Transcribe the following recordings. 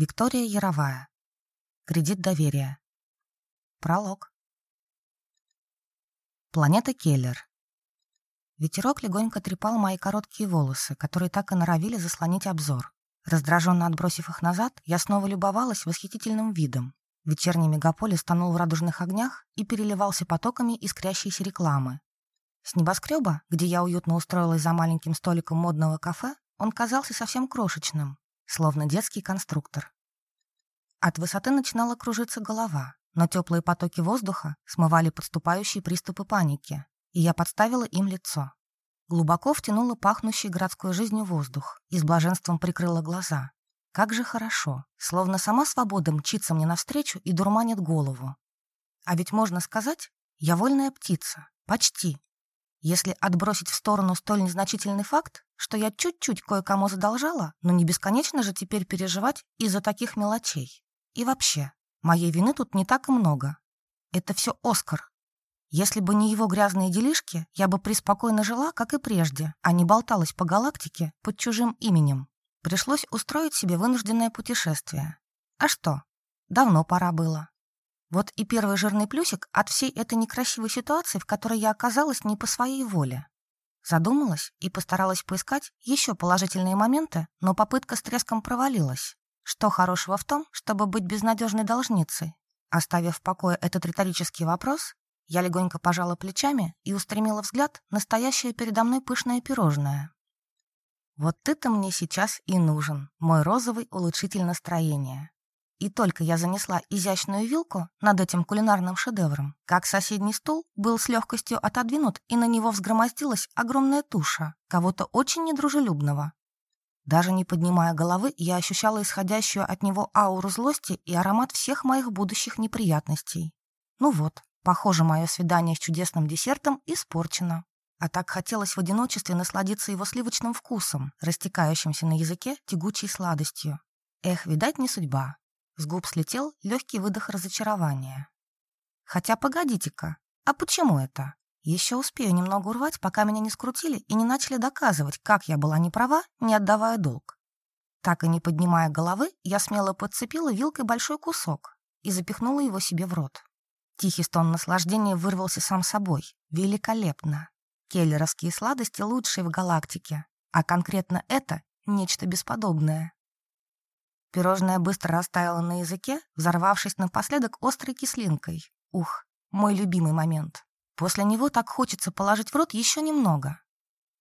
Виктория Яровая. Кредит доверия. Пролог. Планета Келлер. Ветерок легонько трепал мои короткие волосы, которые так и норовили заслонить обзор. Раздраженно отбросив их назад, я снова любовалась восхитительным видом. Вечерний мегаполис тонул в радужных огнях и переливался потоками искрящейся рекламы. С небоскреба, где я уютно устроилась за маленьким столиком модного кафе, он казался совсем крошечным, словно детский конструктор. От высоты начинала кружиться голова, но теплые потоки воздуха смывали подступающие приступы паники, и я подставила им лицо. Глубоко втянула пахнущий городской жизнью воздух и с блаженством прикрыла глаза. Как же хорошо, словно сама свобода мчится мне навстречу и дурманит голову. А ведь можно сказать, я вольная птица, почти. Если отбросить в сторону столь незначительный факт, что я чуть-чуть кое-кому задолжала, но не бесконечно же теперь переживать из-за таких мелочей. И вообще, моей вины тут не так и много. Это все Оскар. Если бы не его грязные делишки, я бы преспокойно жила, как и прежде, а не болталась по галактике под чужим именем. Пришлось устроить себе вынужденное путешествие. А что? Давно пора было. Вот и первый жирный плюсик от всей этой некрасивой ситуации, в которой я оказалась не по своей воле. Задумалась и постаралась поискать еще положительные моменты, но попытка с треском провалилась. Что хорошего в том, чтобы быть безнадежной должницей? Оставив в покое этот риторический вопрос, я легонько пожала плечами и устремила взгляд на стоящее передо мной пышное пирожное. Вот ты-то мне сейчас и нужен, мой розовый улучшитель настроения. И только я занесла изящную вилку над этим кулинарным шедевром, как соседний стул был с легкостью отодвинут, и на него взгромоздилась огромная туша кого-то очень недружелюбного. Даже не поднимая головы, я ощущала исходящую от него ауру злости и аромат всех моих будущих неприятностей. Ну вот, похоже, мое свидание с чудесным десертом испорчено. А так хотелось в одиночестве насладиться его сливочным вкусом, растекающимся на языке тягучей сладостью. Эх, видать, не судьба. С губ слетел легкий выдох разочарования. Хотя погодите-ка, а почему это? Еще успею немного урвать, пока меня не скрутили и не начали доказывать, как я была не права, не отдавая долг. Так и не поднимая головы, я смело подцепила вилкой большой кусок и запихнула его себе в рот. Тихий стон наслаждения вырвался сам собой. Великолепно. Келлеровские сладости лучшие в галактике, а конкретно это — нечто бесподобное. Пирожное быстро растаяло на языке, взорвавшись напоследок острой кислинкой. Ух, мой любимый момент. После него так хочется положить в рот еще немного.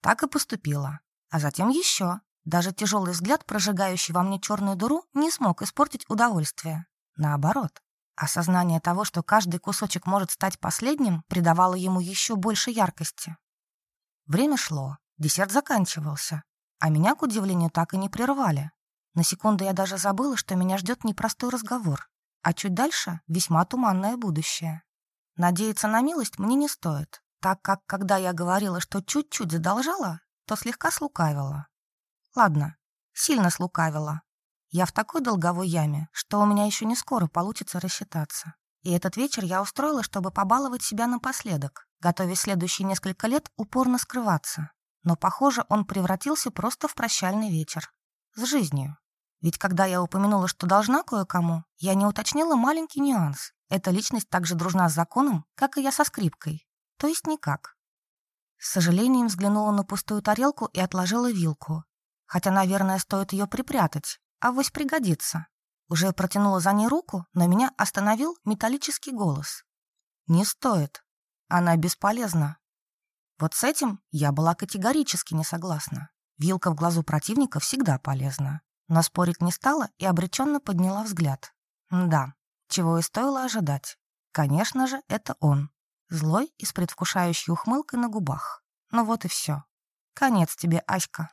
Так и поступила. А затем еще. Даже тяжелый взгляд, прожигающий во мне черную дыру, не смог испортить удовольствие. Наоборот. Осознание того, что каждый кусочек может стать последним, придавало ему еще больше яркости. Время шло, десерт заканчивался, а меня, к удивлению, так и не прервали. На секунду я даже забыла, что меня ждет непростой разговор, а чуть дальше — весьма туманное будущее. Надеяться на милость мне не стоит, так как, когда я говорила, что чуть-чуть задолжала, то слегка слукавила. Ладно, сильно слукавила. Я в такой долговой яме, что у меня еще не скоро получится рассчитаться. И этот вечер я устроила, чтобы побаловать себя напоследок, готовясь следующие несколько лет упорно скрываться. Но, похоже, он превратился просто в прощальный вечер. С жизнью. Ведь когда я упомянула, что должна кое-кому, я не уточнила маленький нюанс. Эта личность так же дружна с законом, как и я со скрипкой. То есть никак. С сожалением взглянула на пустую тарелку и отложила вилку. Хотя, наверное, стоит ее припрятать, а вось пригодится. Уже протянула за ней руку, но меня остановил металлический голос. «Не стоит. Она бесполезна». Вот с этим я была категорически не согласна. Вилка в глазу противника всегда полезна. Но спорить не стала и обреченно подняла взгляд. Да, чего и стоило ожидать. Конечно же, это он. Злой и с предвкушающей ухмылкой на губах. Ну вот и все. Конец тебе, Аська.